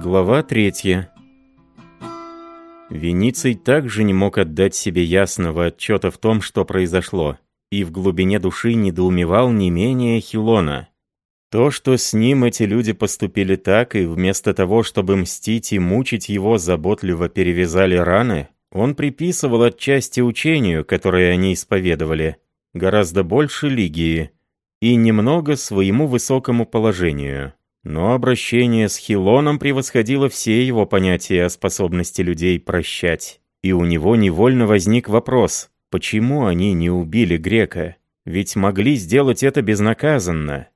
Глава третья. Вениций также не мог отдать себе ясного отчета в том, что произошло, и в глубине души недоумевал не менее Хилона. То, что с ним эти люди поступили так, и вместо того, чтобы мстить и мучить его, заботливо перевязали раны, он приписывал отчасти учению, которое они исповедовали, гораздо больше Лигии, и немного своему высокому положению. Но обращение с Хилоном превосходило все его понятия о способности людей прощать. И у него невольно возник вопрос, почему они не убили грека? Ведь могли сделать это безнаказанно.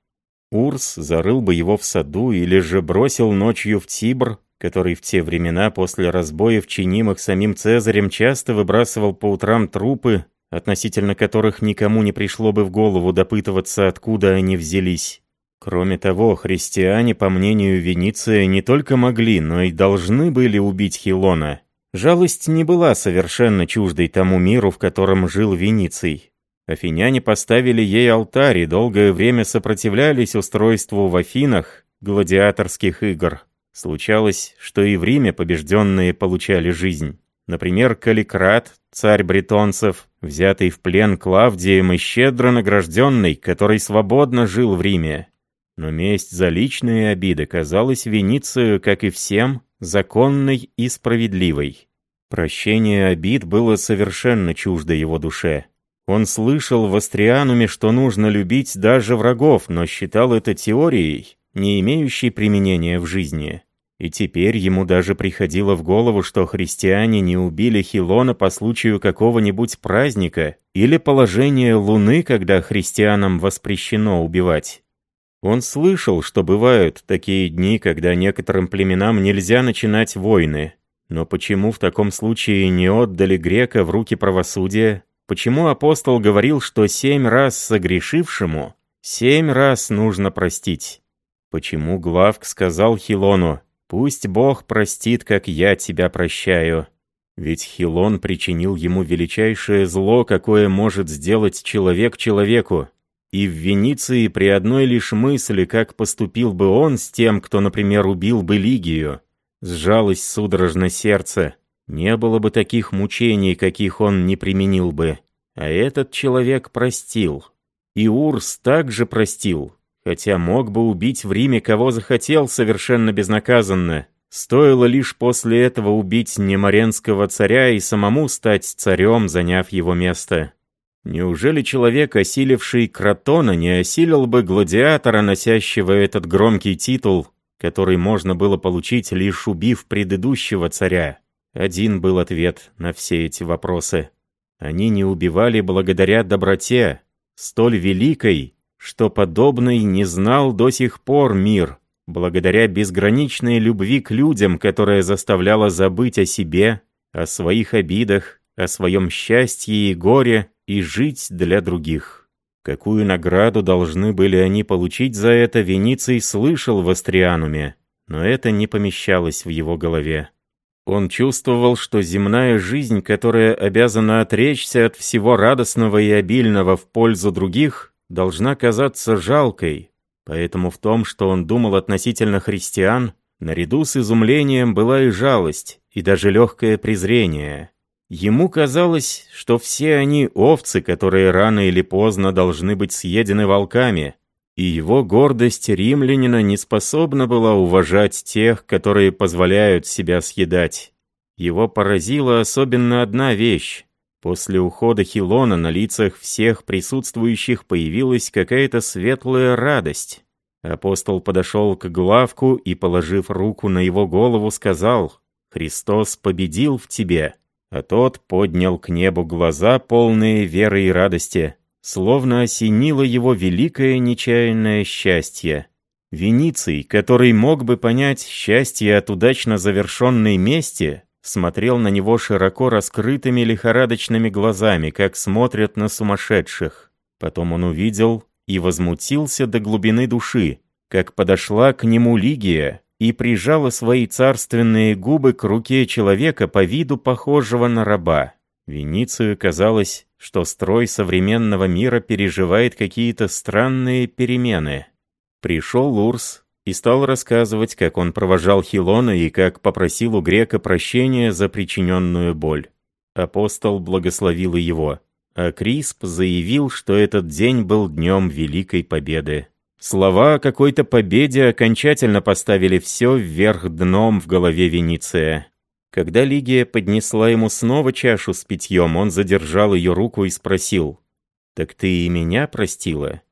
Урс зарыл бы его в саду или же бросил ночью в Тибр, который в те времена после разбоев, чинимых самим Цезарем, часто выбрасывал по утрам трупы, относительно которых никому не пришло бы в голову допытываться, откуда они взялись. Кроме того, христиане, по мнению Вениция, не только могли, но и должны были убить Хилона. Жалость не была совершенно чуждой тому миру, в котором жил Вениций. Афиняне поставили ей алтарь и долгое время сопротивлялись устройству в Афинах гладиаторских игр. Случалось, что и в Риме побежденные получали жизнь. Например, Каликрат, царь бретонцев, взятый в плен Клавдием и щедро награжденный, который свободно жил в Риме. Но месть за личные обиды казалась Веницию, как и всем, законной и справедливой. Прощение обид было совершенно чуждо его душе. Он слышал в Астриануме, что нужно любить даже врагов, но считал это теорией, не имеющей применения в жизни. И теперь ему даже приходило в голову, что христиане не убили Хилона по случаю какого-нибудь праздника или положения Луны, когда христианам воспрещено убивать. Он слышал, что бывают такие дни, когда некоторым племенам нельзя начинать войны. Но почему в таком случае не отдали грека в руки правосудия? Почему апостол говорил, что семь раз согрешившему, семь раз нужно простить? Почему Главк сказал Хилону, «Пусть Бог простит, как я тебя прощаю»? Ведь Хилон причинил ему величайшее зло, какое может сделать человек человеку. И в Венеции при одной лишь мысли, как поступил бы он с тем, кто, например, убил бы Лигию, сжалось судорожно сердце. Не было бы таких мучений, каких он не применил бы. А этот человек простил. И Урс также простил, хотя мог бы убить в Риме кого захотел совершенно безнаказанно. Стоило лишь после этого убить немаренского царя и самому стать царем, заняв его место. Неужели человек, осиливший Кротона, не осилил бы гладиатора, носящего этот громкий титул, который можно было получить, лишь убив предыдущего царя? Один был ответ на все эти вопросы. Они не убивали благодаря доброте, столь великой, что подобной не знал до сих пор мир, благодаря безграничной любви к людям, которая заставляла забыть о себе, о своих обидах, о своем счастье и горе, и жить для других. Какую награду должны были они получить за это, Вениций слышал в Астриануме, но это не помещалось в его голове. Он чувствовал, что земная жизнь, которая обязана отречься от всего радостного и обильного в пользу других, должна казаться жалкой, поэтому в том, что он думал относительно христиан, наряду с изумлением была и жалость, и даже легкое презрение. Ему казалось, что все они овцы, которые рано или поздно должны быть съедены волками, и его гордость римлянина не способна была уважать тех, которые позволяют себя съедать. Его поразила особенно одна вещь. После ухода Хилона на лицах всех присутствующих появилась какая-то светлая радость. Апостол подошел к главку и, положив руку на его голову, сказал «Христос победил в тебе» а тот поднял к небу глаза, полные веры и радости, словно осенило его великое нечаянное счастье. Вениций, который мог бы понять счастье от удачно завершенной мести, смотрел на него широко раскрытыми лихорадочными глазами, как смотрят на сумасшедших. Потом он увидел и возмутился до глубины души, как подошла к нему Лигия, и прижала свои царственные губы к руке человека по виду похожего на раба. Веницию казалось, что строй современного мира переживает какие-то странные перемены. Пришел Урс, и стал рассказывать, как он провожал Хилона и как попросил у грека прощения за причиненную боль. Апостол благословил его, а Крисп заявил, что этот день был днем Великой Победы. Слова о какой-то победе окончательно поставили все вверх дном в голове Вениция. Когда Лигия поднесла ему снова чашу с питьем, он задержал ее руку и спросил, «Так ты и меня простила?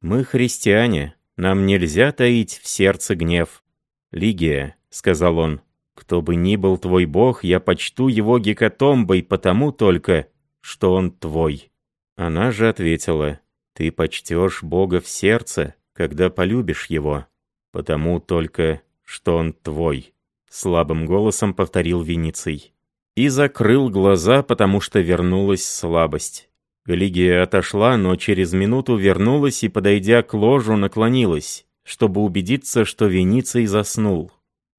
Мы христиане, нам нельзя таить в сердце гнев». «Лигия», — сказал он, — «кто бы ни был твой бог, я почту его гекатомбой потому только, что он твой». Она же ответила, «Ты почтешь Бога в сердце, когда полюбишь его, потому только, что он твой», — слабым голосом повторил Вениций. И закрыл глаза, потому что вернулась слабость. Лигия отошла, но через минуту вернулась и, подойдя к ложу, наклонилась, чтобы убедиться, что Вениций заснул.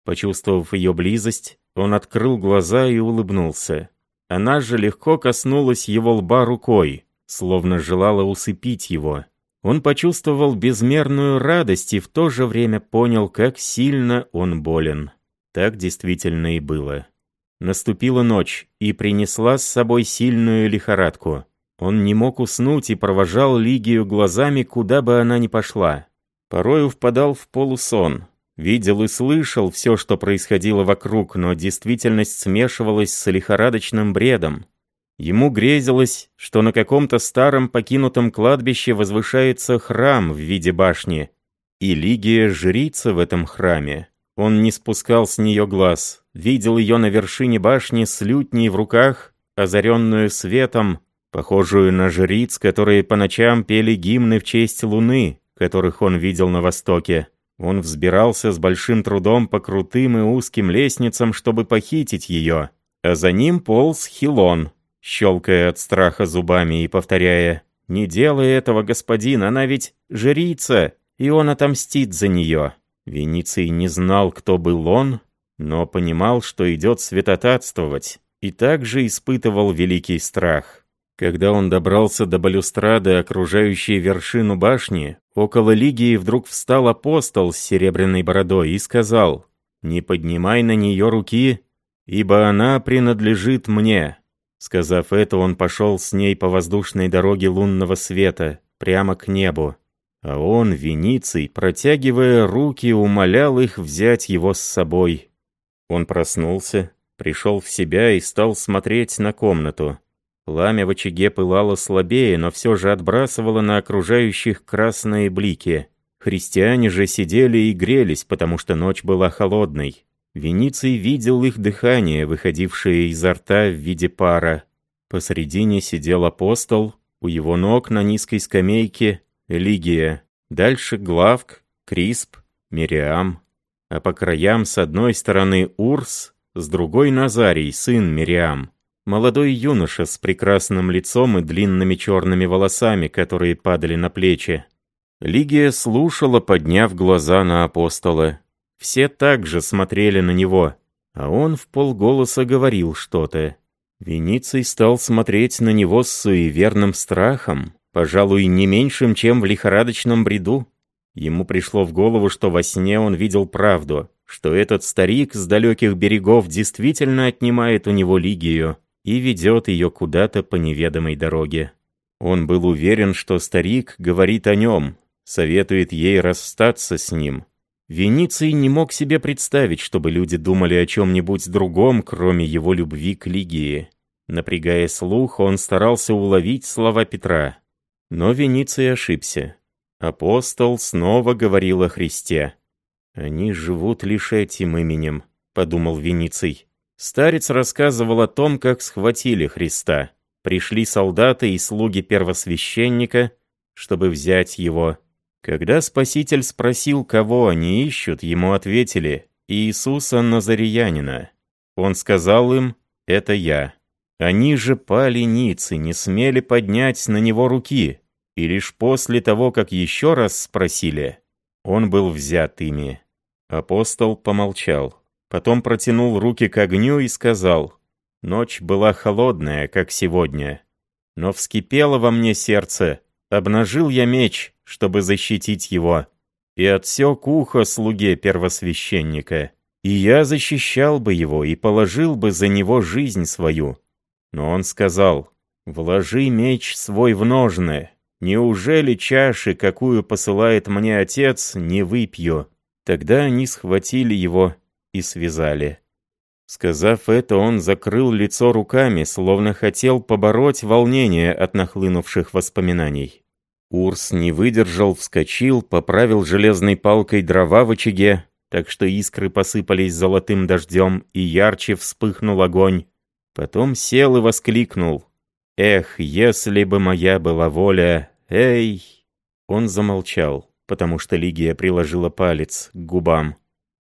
Почувствовав ее близость, он открыл глаза и улыбнулся. Она же легко коснулась его лба рукой, словно желала усыпить его. Он почувствовал безмерную радость и в то же время понял, как сильно он болен. Так действительно и было. Наступила ночь и принесла с собой сильную лихорадку. Он не мог уснуть и провожал Лигию глазами, куда бы она ни пошла. Порою впадал в полусон. Видел и слышал все, что происходило вокруг, но действительность смешивалась с лихорадочным бредом. Ему грезилось, что на каком-то старом покинутом кладбище возвышается храм в виде башни, и Лигия жрица в этом храме. Он не спускал с нее глаз, видел ее на вершине башни с лютней в руках, озаренную светом, похожую на жриц, которые по ночам пели гимны в честь луны, которых он видел на востоке. Он взбирался с большим трудом по крутым и узким лестницам, чтобы похитить ее, а за ним полз Хилон, щелкая от страха зубами и повторяя «Не делай этого, господин, она ведь жрица, и он отомстит за нее». Вениций не знал, кто был он, но понимал, что идет святотатствовать, и также испытывал великий страх. Когда он добрался до балюстрады, окружающей вершину башни, около Лигии вдруг встал апостол с серебряной бородой и сказал «Не поднимай на нее руки, ибо она принадлежит мне». Сказав это, он пошел с ней по воздушной дороге лунного света, прямо к небу. А он, Вениций, протягивая руки, умолял их взять его с собой. Он проснулся, пришел в себя и стал смотреть на комнату. Пламя в очаге пылало слабее, но все же отбрасывало на окружающих красные блики. Христиане же сидели и грелись, потому что ночь была холодной. Вениций видел их дыхание, выходившее изо рта в виде пара. Посредине сидел апостол, у его ног на низкой скамейке Лигия, дальше Главк, Крисп, Мириам, а по краям с одной стороны Урс, с другой Назарий, сын Мириам. Молодой юноша с прекрасным лицом и длинными черными волосами, которые падали на плечи. Лигия слушала, подняв глаза на апостола. Все также смотрели на него, а он в полголоса говорил что-то. Вениций стал смотреть на него с суеверным страхом, пожалуй, не меньшим, чем в лихорадочном бреду. Ему пришло в голову, что во сне он видел правду, что этот старик с далеких берегов действительно отнимает у него Лигию и ведет ее куда-то по неведомой дороге. Он был уверен, что старик говорит о нем, советует ей расстаться с ним, Вениций не мог себе представить, чтобы люди думали о чем-нибудь другом, кроме его любви к Лигии. Напрягая слух, он старался уловить слова Петра. Но Вениций ошибся. Апостол снова говорил о Христе. «Они живут лишь этим именем», — подумал Вениций. Старец рассказывал о том, как схватили Христа. Пришли солдаты и слуги первосвященника, чтобы взять его. Когда Спаситель спросил, кого они ищут, ему ответили «Иисуса Назариянина». Он сказал им «Это я». Они же пали ниц и не смели поднять на него руки, и лишь после того, как еще раз спросили, он был взят ими. Апостол помолчал, потом протянул руки к огню и сказал «Ночь была холодная, как сегодня, но вскипело во мне сердце, обнажил я меч, чтобы защитить его. и отсек ухо слуге первосвященника. И я защищал бы его и положил бы за него жизнь свою. Но он сказал, «Вложи меч свой в ножны. Неужели чаши, какую посылает мне отец, не выпью?» Тогда они схватили его и связали. Сказав это, он закрыл лицо руками, словно хотел побороть волнение от нахлынувших воспоминаний. Урс не выдержал, вскочил, поправил железной палкой дрова в очаге, так что искры посыпались золотым дождем, и ярче вспыхнул огонь. Потом сел и воскликнул. «Эх, если бы моя была воля! Эй!» Он замолчал, потому что Лигия приложила палец к губам.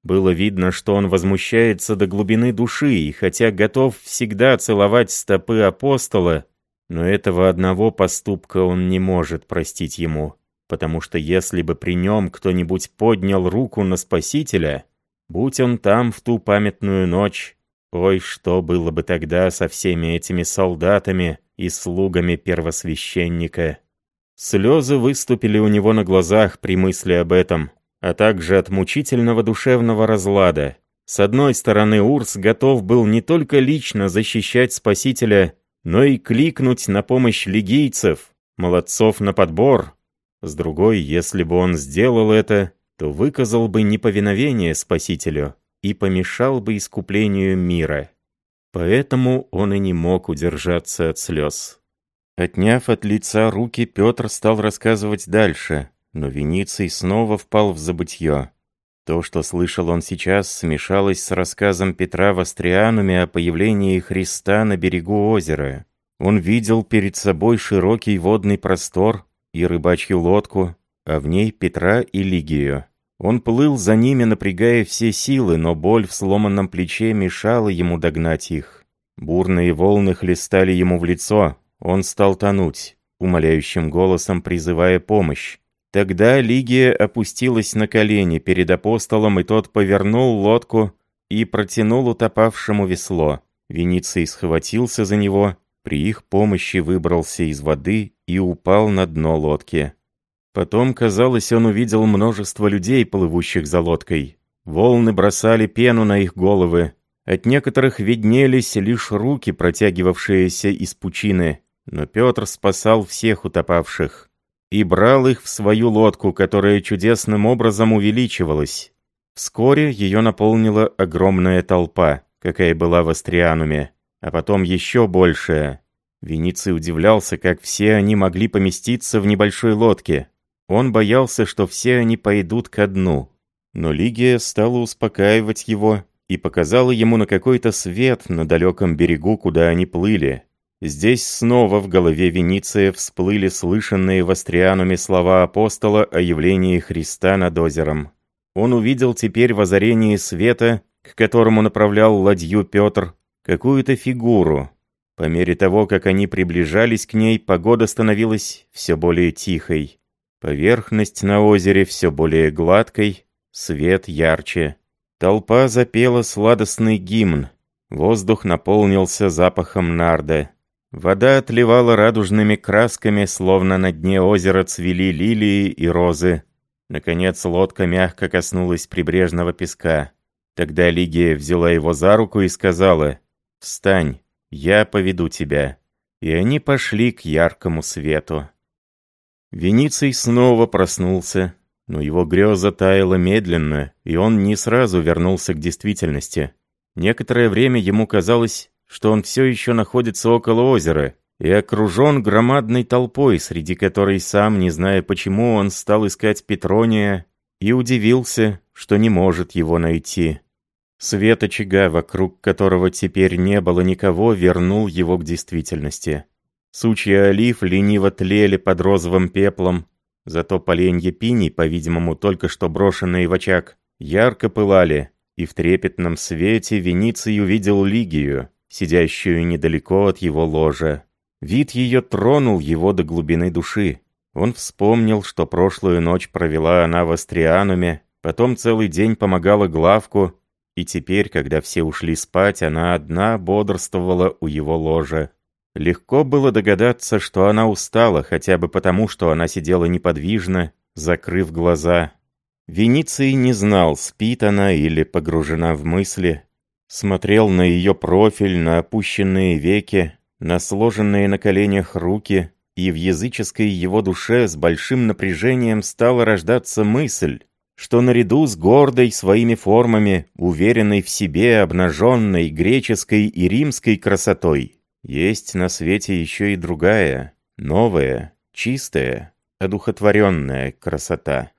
Было видно, что он возмущается до глубины души, и хотя готов всегда целовать стопы апостола, но этого одного поступка он не может простить ему потому что если бы при нем кто-нибудь поднял руку на Спасителя, будь он там в ту памятную ночь, ой, что было бы тогда со всеми этими солдатами и слугами первосвященника. Слезы выступили у него на глазах при мысли об этом, а также от мучительного душевного разлада. С одной стороны, Урс готов был не только лично защищать Спасителя, но и кликнуть на помощь лигийцев, молодцов на подбор, с другой, если бы он сделал это, то выказал бы неповиновение Спасителю и помешал бы искуплению мира. Поэтому он и не мог удержаться от слез. Отняв от лица руки, Петр стал рассказывать дальше, но Вениций снова впал в забытье. То, что слышал он сейчас, смешалось с рассказом Петра в Астриануме о появлении Христа на берегу озера. Он видел перед собой широкий водный простор, и рыбачью лодку, а в ней Петра и Лигию. Он плыл за ними, напрягая все силы, но боль в сломанном плече мешала ему догнать их. Бурные волны хлестали ему в лицо, он стал тонуть, умоляющим голосом призывая помощь. Тогда Лигия опустилась на колени перед апостолом, и тот повернул лодку и протянул утопавшему весло. Вениций схватился за него, при их помощи выбрался из воды и упал на дно лодки. Потом, казалось, он увидел множество людей, плывущих за лодкой. Волны бросали пену на их головы. От некоторых виднелись лишь руки, протягивавшиеся из пучины. Но Петр спасал всех утопавших и брал их в свою лодку, которая чудесным образом увеличивалась. Вскоре ее наполнила огромная толпа, какая была в Астриануме а потом еще большее. Вениций удивлялся, как все они могли поместиться в небольшой лодке. Он боялся, что все они пойдут ко дну. Но Лигия стала успокаивать его и показала ему на какой-то свет на далеком берегу, куда они плыли. Здесь снова в голове Вениция всплыли слышанные в Астриануме слова апостола о явлении Христа над озером. Он увидел теперь в озарении света, к которому направлял ладью Петр, какую-то фигуру. По мере того, как они приближались к ней, погода становилась все более тихой. Поверхность на озере все более гладкой, свет ярче. Толпа запела сладостный гимн. Воздух наполнился запахом нарда. Вода отливала радужными красками, словно на дне озера цвели лилии и розы. Наконец лодка мягко коснулась прибрежного песка. Тогда Лигия взяла его за руку и сказала — «Встань, я поведу тебя». И они пошли к яркому свету. Вениций снова проснулся, но его греза таяла медленно, и он не сразу вернулся к действительности. Некоторое время ему казалось, что он все еще находится около озера и окружен громадной толпой, среди которой сам, не зная почему, он стал искать Петрония и удивился, что не может его найти. Свет очага, вокруг которого теперь не было никого, вернул его к действительности. Сучья олив лениво тлели под розовым пеплом, зато поленья пиней, по-видимому, только что брошенные в очаг, ярко пылали, и в трепетном свете Вениций увидел Лигию, сидящую недалеко от его ложа. Вид ее тронул его до глубины души. Он вспомнил, что прошлую ночь провела она в Астриануме, потом целый день помогала Главку, и теперь, когда все ушли спать, она одна бодрствовала у его ложа. Легко было догадаться, что она устала, хотя бы потому, что она сидела неподвижно, закрыв глаза. Вениций не знал, спит она или погружена в мысли. Смотрел на ее профиль, на опущенные веки, на сложенные на коленях руки, и в языческой его душе с большим напряжением стала рождаться мысль, что наряду с гордой своими формами, уверенной в себе, обнаженной греческой и римской красотой, есть на свете еще и другая, новая, чистая, одухотворенная красота.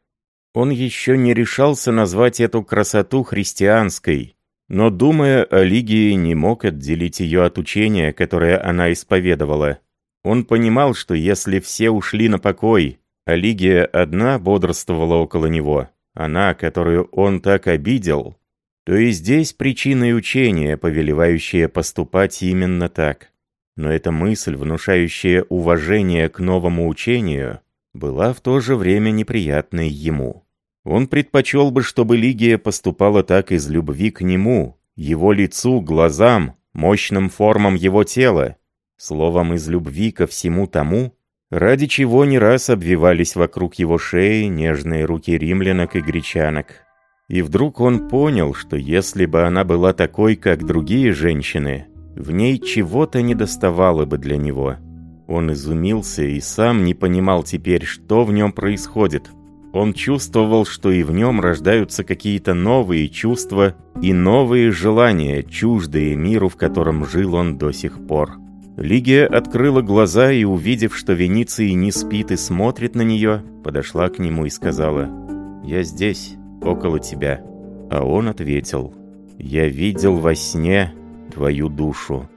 Он еще не решался назвать эту красоту христианской, но, думая о Лигии, не мог отделить ее от учения, которое она исповедовала. Он понимал, что если все ушли на покой, а Лигия одна бодрствовала около него, она, которую он так обидел, то и здесь причиной учения, повелевающее поступать именно так. Но эта мысль, внушающая уважение к новому учению, была в то же время неприятной ему. Он предпочел бы, чтобы Лигия поступала так из любви к нему, его лицу, глазам, мощным формам его тела, словом, из любви ко всему тому, ради чего не раз обвивались вокруг его шеи нежные руки римлянок и гречанок. И вдруг он понял, что если бы она была такой, как другие женщины, в ней чего-то недоставало бы для него. Он изумился и сам не понимал теперь, что в нем происходит, он чувствовал, что и в нем рождаются какие-то новые чувства и новые желания, чуждые миру, в котором жил он до сих пор. Лигия открыла глаза и, увидев, что Вениций не спит и смотрит на нее, подошла к нему и сказала «Я здесь, около тебя». А он ответил «Я видел во сне твою душу».